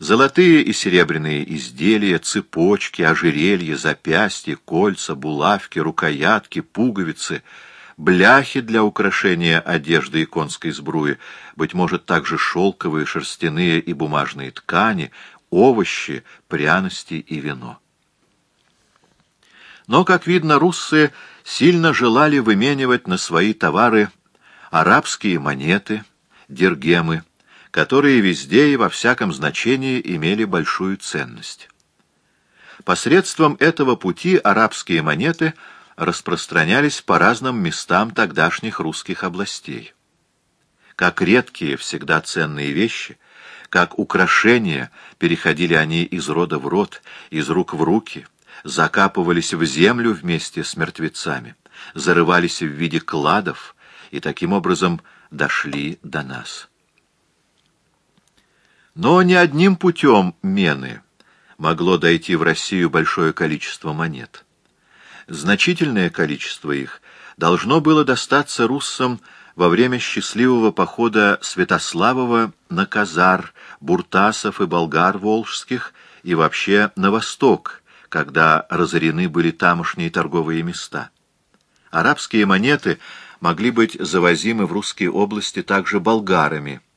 Золотые и серебряные изделия, цепочки, ожерелья, запястья, кольца, булавки, рукоятки, пуговицы, бляхи для украшения одежды и конской сбруи, быть может, также шелковые, шерстяные и бумажные ткани, овощи, пряности и вино. Но, как видно, руссы сильно желали выменивать на свои товары арабские монеты, диргемы, которые везде и во всяком значении имели большую ценность. Посредством этого пути арабские монеты распространялись по разным местам тогдашних русских областей. Как редкие, всегда ценные вещи, как украшения, переходили они из рода в род, из рук в руки, закапывались в землю вместе с мертвецами, зарывались в виде кладов и таким образом дошли до нас. Но не одним путем мены могло дойти в Россию большое количество монет. Значительное количество их должно было достаться руссам во время счастливого похода Святославова на Казар, Буртасов и болгар волжских и вообще на восток, когда разорены были тамошние торговые места. Арабские монеты могли быть завозимы в русские области также болгарами –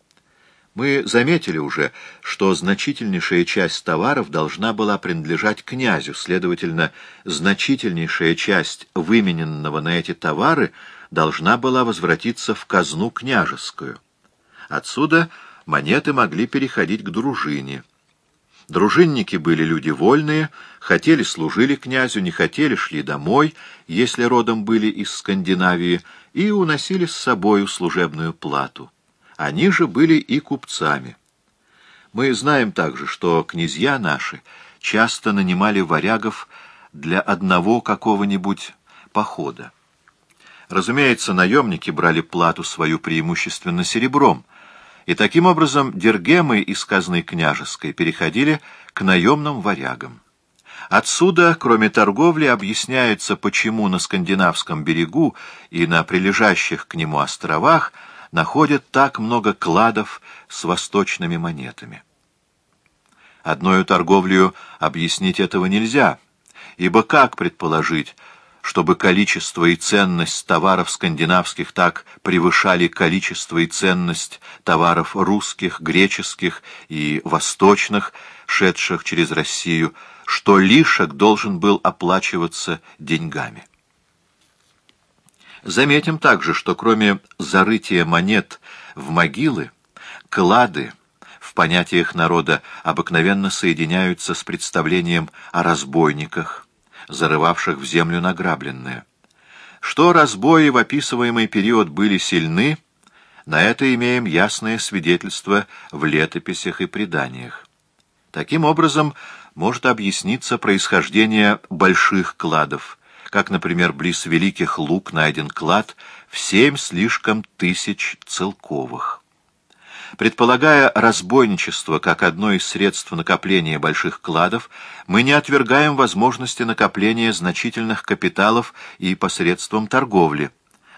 мы заметили уже, что значительнейшая часть товаров должна была принадлежать князю, следовательно, значительнейшая часть вымененного на эти товары должна была возвратиться в казну княжескую. Отсюда монеты могли переходить к дружине. Дружинники были люди вольные, хотели служили князю, не хотели шли домой, если родом были из Скандинавии, и уносили с собою служебную плату. Они же были и купцами. Мы знаем также, что князья наши часто нанимали варягов для одного какого-нибудь похода. Разумеется, наемники брали плату свою преимущественно серебром, и таким образом дергемы из казны княжеской переходили к наемным варягам. Отсюда, кроме торговли, объясняется, почему на скандинавском берегу и на прилежащих к нему островах находят так много кладов с восточными монетами. Одною торговлею объяснить этого нельзя, ибо как предположить, чтобы количество и ценность товаров скандинавских так превышали количество и ценность товаров русских, греческих и восточных, шедших через Россию, что лишек должен был оплачиваться деньгами. Заметим также, что кроме зарытия монет в могилы, клады в понятиях народа обыкновенно соединяются с представлением о разбойниках, зарывавших в землю награбленное. Что разбои в описываемый период были сильны, на это имеем ясное свидетельство в летописях и преданиях. Таким образом, может объясниться происхождение больших кладов – как, например, близ Великих Лук найден клад в семь слишком тысяч целковых. Предполагая разбойничество как одно из средств накопления больших кладов, мы не отвергаем возможности накопления значительных капиталов и посредством торговли.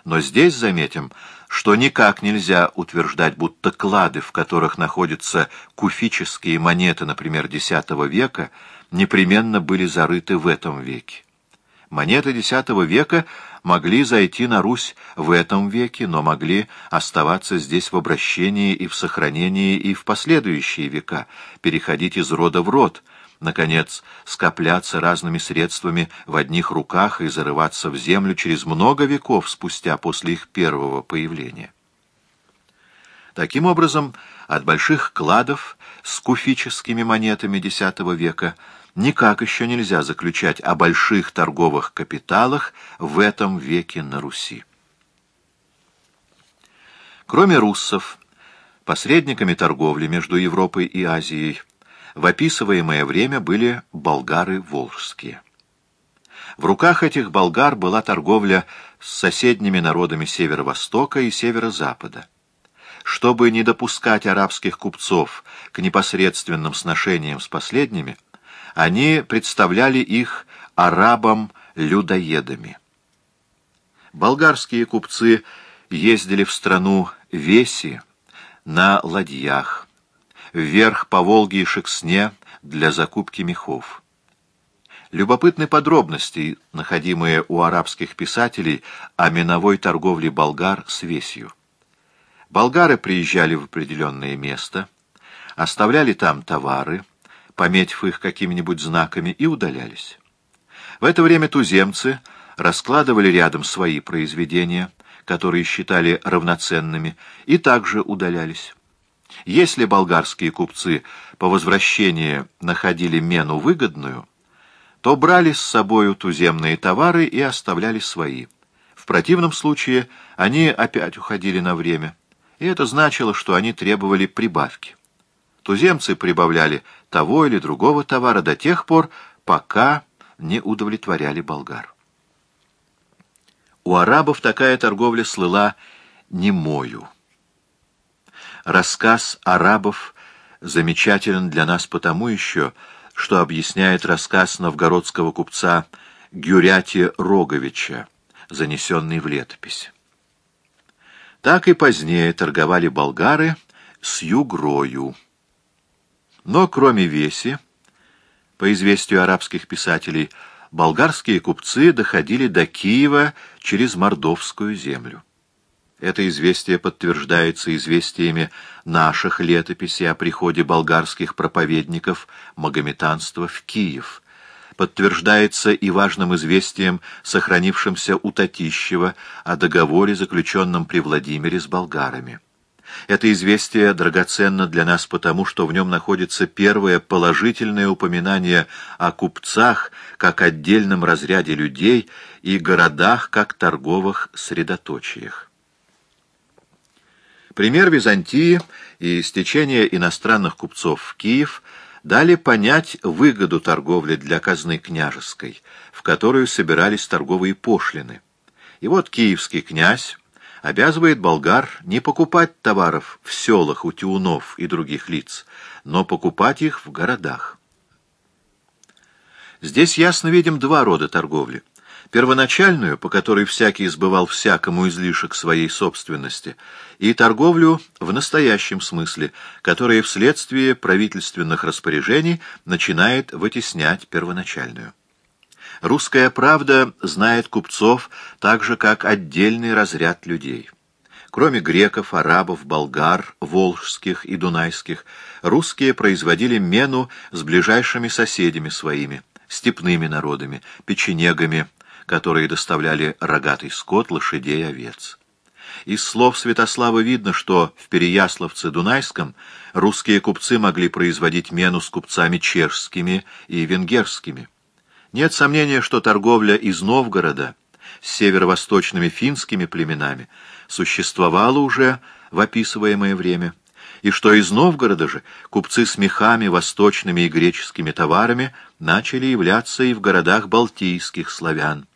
Но здесь заметим, что никак нельзя утверждать, будто клады, в которых находятся куфические монеты, например, X века, непременно были зарыты в этом веке. Монеты X века могли зайти на Русь в этом веке, но могли оставаться здесь в обращении и в сохранении и в последующие века, переходить из рода в род, наконец, скопляться разными средствами в одних руках и зарываться в землю через много веков спустя после их первого появления. Таким образом, от больших кладов с куфическими монетами X века – никак еще нельзя заключать о больших торговых капиталах в этом веке на Руси. Кроме руссов, посредниками торговли между Европой и Азией в описываемое время были болгары волжские. В руках этих болгар была торговля с соседними народами северо-востока и северо-запада. Чтобы не допускать арабских купцов к непосредственным сношениям с последними, они представляли их арабам-людоедами. Болгарские купцы ездили в страну Веси на ладьях, вверх по Волге и Шексне для закупки мехов. Любопытны подробности, находимые у арабских писателей о миновой торговле болгар с весью. Болгары приезжали в определенное место, оставляли там товары, пометив их какими-нибудь знаками, и удалялись. В это время туземцы раскладывали рядом свои произведения, которые считали равноценными, и также удалялись. Если болгарские купцы по возвращении находили мену выгодную, то брали с собою туземные товары и оставляли свои. В противном случае они опять уходили на время, и это значило, что они требовали прибавки. Туземцы прибавляли того или другого товара до тех пор, пока не удовлетворяли болгар. У арабов такая торговля слыла немою. Рассказ арабов замечателен для нас потому еще, что объясняет рассказ новгородского купца Гюряти Роговича, занесенный в летопись. Так и позднее торговали болгары с югрою. Но кроме веси, по известию арабских писателей, болгарские купцы доходили до Киева через Мордовскую землю. Это известие подтверждается известиями наших летописей о приходе болгарских проповедников магометанства в Киев. Подтверждается и важным известием, сохранившимся у Татищева, о договоре, заключенном при Владимире с болгарами. Это известие драгоценно для нас потому, что в нем находится первое положительное упоминание о купцах как отдельном разряде людей и городах как торговых средоточиях. Пример Византии и стечение иностранных купцов в Киев дали понять выгоду торговли для казны княжеской, в которую собирались торговые пошлины. И вот киевский князь обязывает болгар не покупать товаров в селах у тиунов и других лиц, но покупать их в городах. Здесь ясно видим два рода торговли — первоначальную, по которой всякий избывал всякому излишек своей собственности, и торговлю в настоящем смысле, которая вследствие правительственных распоряжений начинает вытеснять первоначальную. Русская правда знает купцов так же, как отдельный разряд людей. Кроме греков, арабов, болгар, волжских и дунайских, русские производили мену с ближайшими соседями своими, степными народами, печенегами, которые доставляли рогатый скот, лошадей, овец. Из слов Святослава видно, что в Переяславце-Дунайском русские купцы могли производить мену с купцами чешскими и венгерскими. Нет сомнения, что торговля из Новгорода с северо-восточными финскими племенами существовала уже в описываемое время, и что из Новгорода же купцы с мехами, восточными и греческими товарами начали являться и в городах балтийских славян.